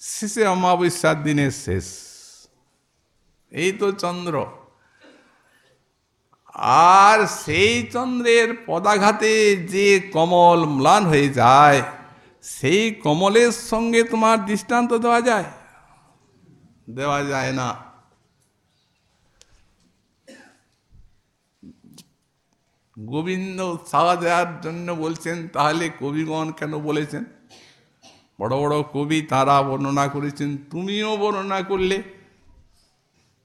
শেষে অমাবস্যার দিনের শেষ। এই তো চন্দ্র। আর সেই চন্দ্রের পদাঘাতে যে কমল ম্লান হয়ে যায়, সেই কমলের সঙ্গে তোমার দৃষ্টান্ত দেওয়া যায়? দেওয়া যায় না। গোবিন্দ উৎসাহ দেওয়ার জন্য বলছেন, তাহলে কবিগণ কেন বলেছেন? বড় বড় কবি তারা বর্ণনা করেছেন, তুমিও বর্ণনা করলে।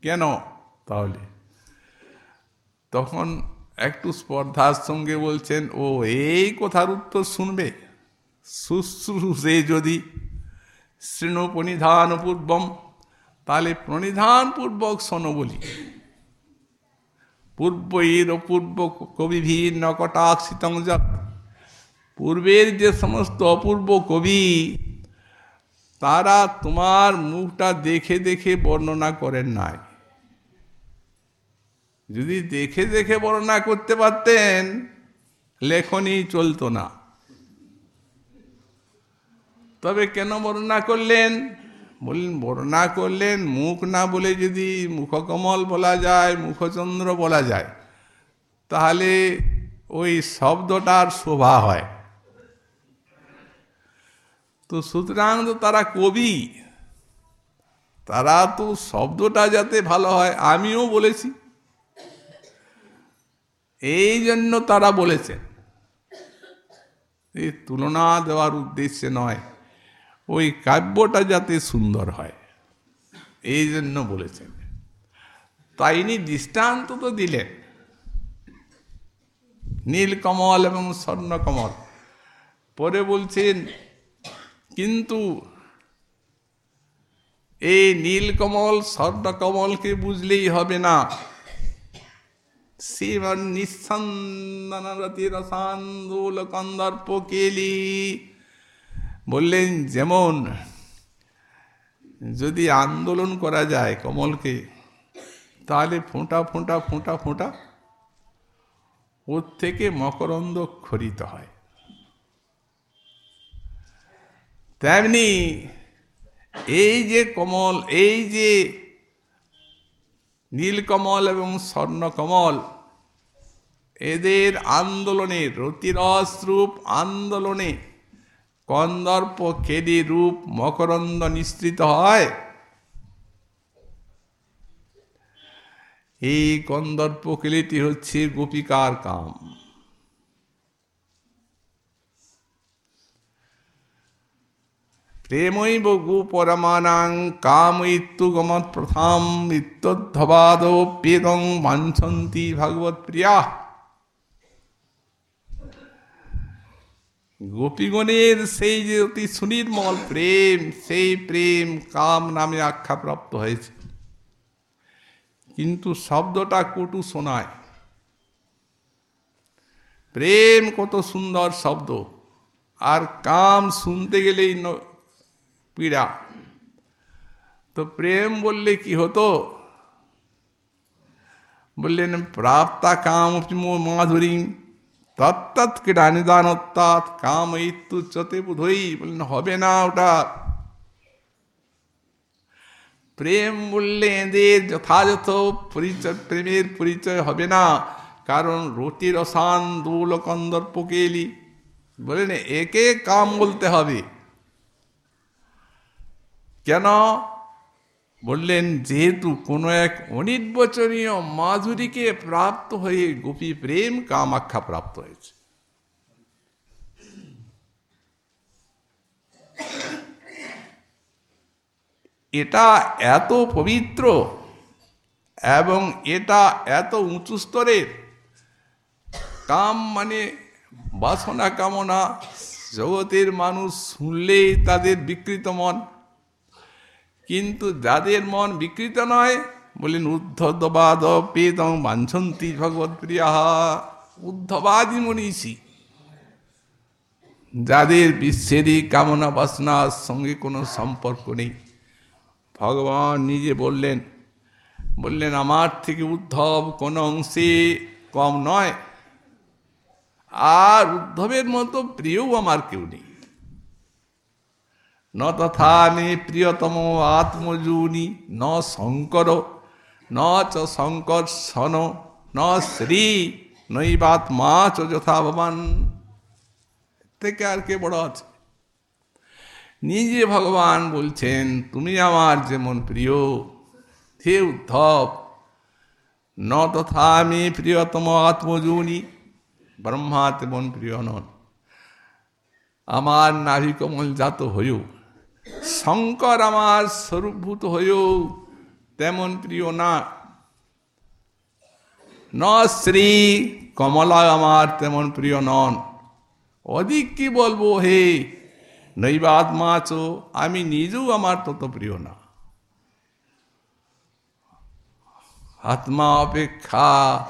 কেন? তাহলে। তখন একটু স্পর্ধার সঙ্গে বলছেন, ও এই কথার উত্তর শুনবে? শুশ্রূষে যদি শৃণ প্রণিধান পূর্বম, তাহলে প্রণিধান পূর্বক শোনো বলি। পূর্বৈর অপূর্ব কবিভীর নকটাক্ষিতং যত। পূর্বের যে সমস্ত অপূর্ব কবি, তারা তোমার মুখটা দেখে দেখে বর্ণনা করেন নাই। যদি দেখে দেখে বর্ণনা করতে পারতেন, লেখনই চলতো না। তবে কেন বর্ণনা করলেন? বললেন বর্ণনা করলেন, মুখ না বলে যদি মুখকমল বলা যায়, মুখচন্দ্র বলা যায়, তাহলে ওই শব্দটার শোভা হয়। তো সুতরাং তো তারা কবি, তারা তো শব্দটা যাতে ভালো হয়, আমিও বলেছি। এই জন্য তারা বলেছেন, এই তুলনা দেওয়ার উদ্দেশ্যে নয়। ওই কাব্যটা যাতে সুন্দর হয়। এই জন্য বলেছেন। তাইনি দৃষ্টান্ত তো দিলেন। নীলকমল এবং স্বর্ণকমল। পরে বলছেন, কিন্তু এই নীলকমল, স্বর্ণকমলকে বুঝলেই হবে না। শ্রীমান নিঃসন্দনরতি রসান্দোল কন্দর্প কেলি বললেন, যেমন যদি আন্দোলন করা যায় কমলকে, তাহলে ফোঁটা ফোঁটা ফোঁটা ফোঁটা ওর থেকে মকরন্দ খরিত হয়। তেমনি এই যে কমল, এই যে নীলকমল এবং স্বর্ণকমল, এদের আন্দোলনে রতিরসরূপ আন্দোলনে কন্দর্প কেদি রূপ মকরন্দ নিঃসৃত হয়। এই কন্দর্প কেলিটি হচ্ছে গোপিকার কাম। প্রেমৈব গোপরমানাং কাময়িত্তু গমত প্রথাম ইত্যধ্বাদপ্যেদং বাঞ্ছন্তি ভগবত গোপীগণের সেই যে অতি সুনির্মল প্রেম, সেই প্রেম কাম নামে আখ্যা প্রাপ্ত হয়েছে। কিন্তু শব্দটা কটু শোনায়। প্রেম কত সুন্দর শব্দ, আর কাম শুনতে গেলেই পীড়া। তো প্রেম বললে কি হতো? বললেন, প্রাপ্তা কাম মাধুরী তত্তৎ ক্রীড়া নিদানত্তাৎ কাম ইত্যুচ্চতে বোধই বললেন, হবে না ওটা। প্রেম বললে এদের যথাযথ পরিচয়, প্রেমের পরিচয় হবে না। কারণ রতি রসান দোল কন্দর্প কেলি বলেন একে কাম বলতে হবে। কেন? বললেন, যেহেতু কোনো এক অনির্বচনীয় মাধুরীকে প্রাপ্ত হয়ে গোপী প্রেম কামাখ্যা প্রাপ্ত হয়েছে। এটা এত পবিত্র এবং এটা এত উঁচু স্তরের কাম মানে বাসনা কামনা জগতের মানুষ শুনলেই তাদের বিকৃত মন। কিন্তু যাদের মন বিকৃত নয় বলেন উদ্ধবাদ পেদং বাঞ্ছন্তি ভগবত প্রিয়া উদ্ধবাদী মনীষী। যাদের বিশ্বেরই কামনা বাসনার সঙ্গে কোনো সম্পর্ক নেই। ভগবান নিজে বললেন বললেন, আমার থেকে উদ্ধব কোনো অংশে কম নয়। আর উদ্ধবের মতো প্রিয়ও আমার কেউ নেই। ন তথা মে প্রিয়তম আত্মজুনি, ন শঙ্কর, ন চ শঙ্কর সন ন শ্রী নৈবাত্মা চ যথা ভবান। থেকে আর কে বড় আছে? নিজে ভগবান বলছেন, তুমি আমার যেমন প্রিয়, হে উদ্ধব, ন তথা আমি প্রিয়তম আত্মজৌনি, ব্রহ্মা তেমন প্রিয় নন। আমার নাভিকমল জাত হয়েও শঙ্কর আমার স্বরূপভূত হয়েও তেমন প্রিয় না। ন শ্রী কমলা আমার তেমন প্রিয় নন। অধিক কি বলব হে? নৈবাত্মা চো, আমি নিজেও আমার তত প্রিয় না। আত্মা অপেক্ষা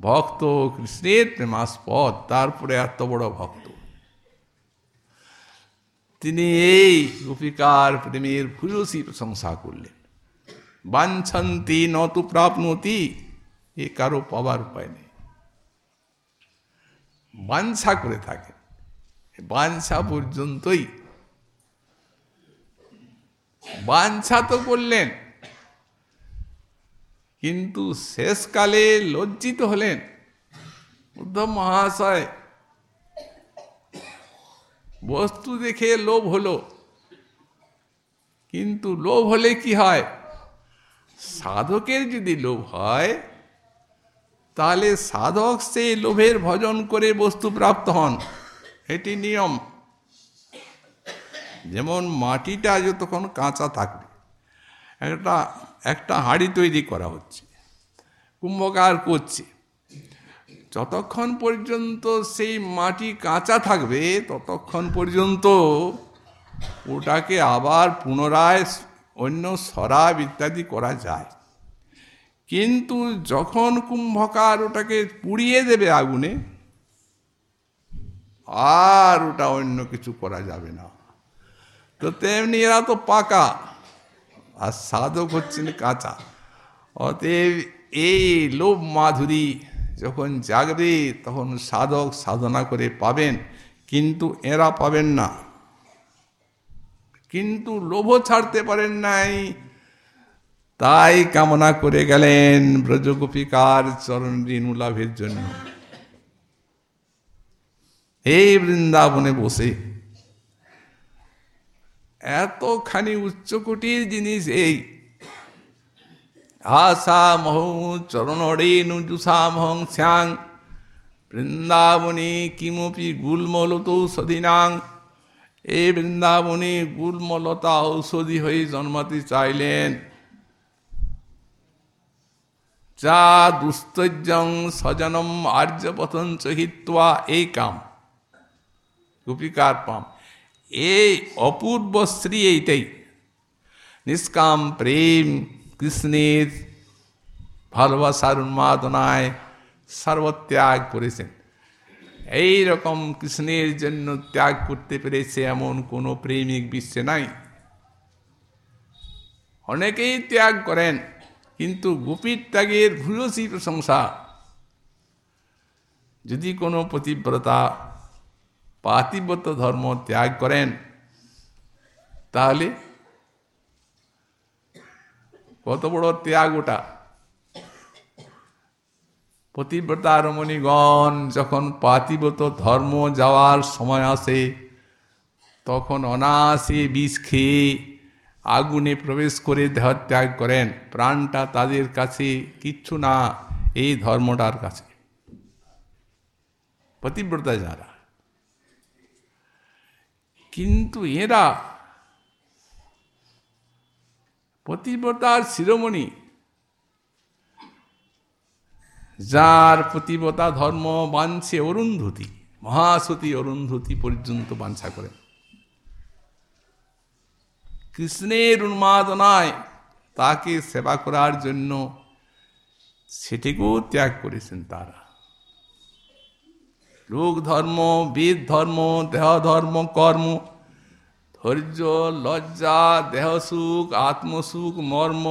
ভক্ত কৃষ্ণের প্রেমাস্পদ, তারপরে এত বড় ভক্ত। তিনি এই গোপিকার প্রেমের ভূয়সী প্রশংসা করলেন। বাঞ্ছন্তি নতু প্রাপ্নতি এ কারও পাবার উপায় নেই। বাঞ্ছা করে থাকে বাঞ্ছা পর্যন্তই। বাঞ্ছা তো করলেন, কিন্তু শেষকালে লজ্জিত হলেন। উদ্ধব মহাশয় বস্তু দেখে লোভ হলো। কিন্তু লোভ হলে কি হয়? সাধকের যদি লোভ হয়, তাহলে সাধক সেই লোভের ভজন করে বস্তু প্রাপ্ত হন। এটি নিয়ম। যেমন মাটিটা যতক্ষণ কাঁচা থাকবে, একটা একটা হাঁড়ি তৈরি করা হচ্ছে, কুম্ভকার করছে। যতক্ষণ পর্যন্ত সেই মাটি কাঁচা থাকবে, ততক্ষণ পর্যন্ত ওটাকে আবার পুনরায় অন্য সরাব ইত্যাদি করা যায়। কিন্তু যখন কুম্ভকার ওটাকে পুড়িয়ে দেবে আগুনে, আর ওটা অন্য কিছু করা যাবে না। তো তেমনি এরা তো পাকা, আর সাধক হচ্ছেন কাঁচা। অতএব এই লোভ মাধুরী যখন জাগবে, তখন সাধক সাধনা করে পাবেন, কিন্তু এরা পাবেন না। কিন্তু লোভ ছাড়তে পারেন নাই। তাই কামনা করে গেলেন ব্রজগোপিকার চরণ ঋণু লাভের জন্য। এই বৃন্দাবনে বসে, এতখানি উচ্চকোটির জিনিস এই আশা মহৌ চরণরেণু জুষামহং শ্যাং বৃন্দাবনে কিমপি গুলমলত ঔষধিনাং এই বৃন্দাবনে গুলমলতা ঔষধি হয়ে জন্মাতে চাইলেন। যা দুস্তর্যং সজনম আর্যপথন চহিত্বা এই কাম গোপিকার পাম এই অপূর্ব শ্রী এইটাই। নিষ্কাম প্রেম কৃষ্ণের ভালোবাসার উন্মাদনায় সর্বত্যাগ করেছেন। এই রকম কৃষ্ণের জন্য ত্যাগ করতে পেরেছে এমন কোনো প্রেমিক বিশ্বে নাই। অনেকেই ত্যাগ করেন, কিন্তু গোপীর ত্যাগের ভূয়সী প্রশংসা। যদি কোনো প্রতিব্রতা পাতিব্রত ধর্ম ত্যাগ করেন, তাহলে কত বড় ত্যাগ ওটা পতিব্রতা রমণীগণ যখন পাতিব্রত ধর্ম যাওয়ার সময় আসে তখন অনাসে বিষ খেয়ে আগুনে প্রবেশ করে দেহত্যাগ করেন প্রাণটা তাদের কাছে কিচ্ছু না এই ধর্মটার কাছে পতিব্রতা যারা কিন্তু এরা পতিব্রতার শিরোমণি। যার পতিব্রতা ধর্ম বাঞ্ছে অরুন্ধতি মহাসতী অরুন্ধতি পর্যন্ত বাঞ্ছা করেন কৃষ্ণের উন্মাদনায় তাকে সেবা করার জন্য সেটিকেও ত্যাগ করেছেন তারা। লোক ধর্ম বেদ ধর্ম দেহ ধর্ম কর্ম ধৈর্য লজ্জা, দেহ সুখ, আত্মসুখ, মর্ম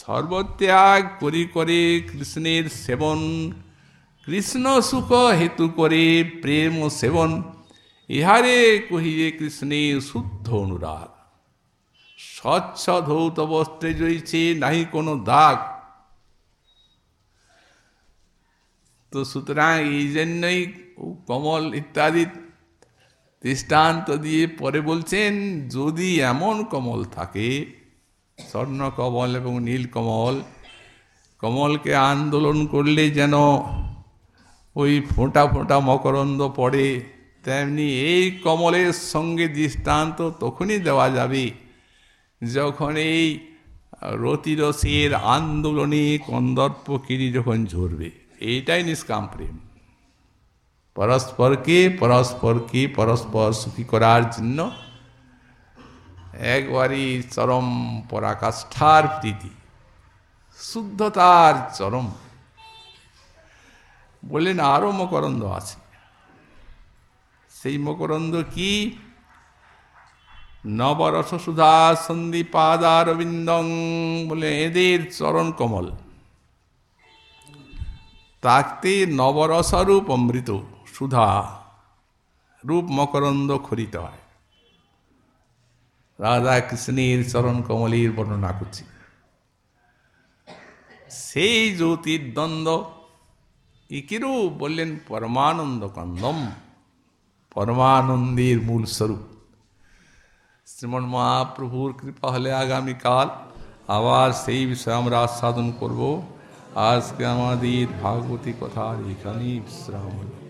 সর্বত্যাগ করি করে কৃষ্ণের সেবন। কৃষ্ণ সুখ হেতু করে প্রেম সেবন, ইহারে কহিয়ে কৃষ্ণের শুদ্ধ অনুরাগ। স্বচ্ছ ধৌত বস্ত্রে জইছে নাহি কোনো দাগ। তো সুতরাং এই জন্যই কমল ইত্যাদি দৃষ্টান্ত দিয়ে পরে বলছেন, যদি এমন কমল থাকে, স্বর্ণ কমল এবং নীল কমল, কমলকে আন্দোলন করলে যেন ওই ফোঁটা ফোঁটা মকরন্দ পড়ে, তেমনি এই কমলের সঙ্গে দৃষ্টান্ত তখনই দেওয়া যাবে যখন এই রতিরসের আন্দোলনে কন্দর্পকিরি যখন ঝরবে। এইটাই নিষ্কাম প্রেম। পরস্পরকে পরস্পরকে, পরস্পর সুখী করার জন্য একবারই চরম পরাকাষ্ঠার প্রীতি, শুদ্ধতার চরম। বললেন আরও মকরন্দ আছে। সেই মকরন্দ কি? নবরস সুধা সন্দীপাদারবিন্দং বলে এদের চরণ কমল। তাকতে নবরসরূপ অমৃত। সুধা রূপ মকরন্দ খরিত হয়। রাধা কৃষ্ণের চরণ কমলের বর্ণনা করছি। সেই জ্যোতির দ্বন্দ্ব ইকিরূপ বললেন পরমানন্দ কন্দম। পরমানন্দের মূল স্বরূপ। শ্রীমন মহাপ্রভুর কৃপা হলে আগামীকাল আবার সেই বিষয়ে আমরা আস্বাদন করব। আজকে আমাদের ভাগবতী কথার এখানেই বিশ্রাম হলো।